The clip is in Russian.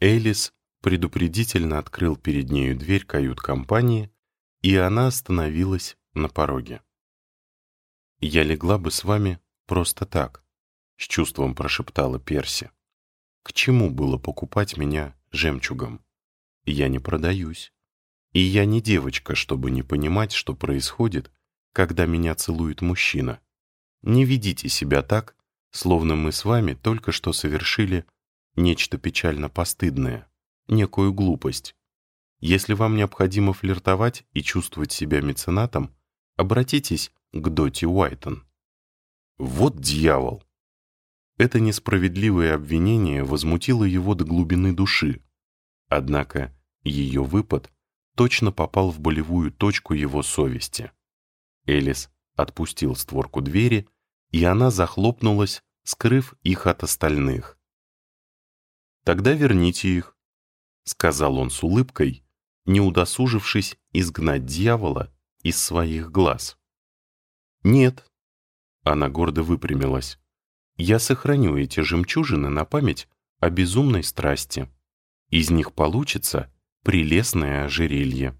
Элис предупредительно открыл перед нею дверь кают-компании, и она остановилась на пороге. «Я легла бы с вами просто так», — с чувством прошептала Перси. «К чему было покупать меня жемчугом? Я не продаюсь. И я не девочка, чтобы не понимать, что происходит, когда меня целует мужчина. Не ведите себя так, словно мы с вами только что совершили нечто печально постыдное, некую глупость. Если вам необходимо флиртовать и чувствовать себя меценатом, обратитесь к Доти Уайтон. Вот дьявол! Это несправедливое обвинение возмутило его до глубины души. Однако ее выпад точно попал в болевую точку его совести. Элис отпустил створку двери, и она захлопнулась, скрыв их от остальных. «Тогда верните их», — сказал он с улыбкой, не удосужившись изгнать дьявола из своих глаз. «Нет», — она гордо выпрямилась, — «я сохраню эти жемчужины на память о безумной страсти. Из них получится прелестное ожерелье».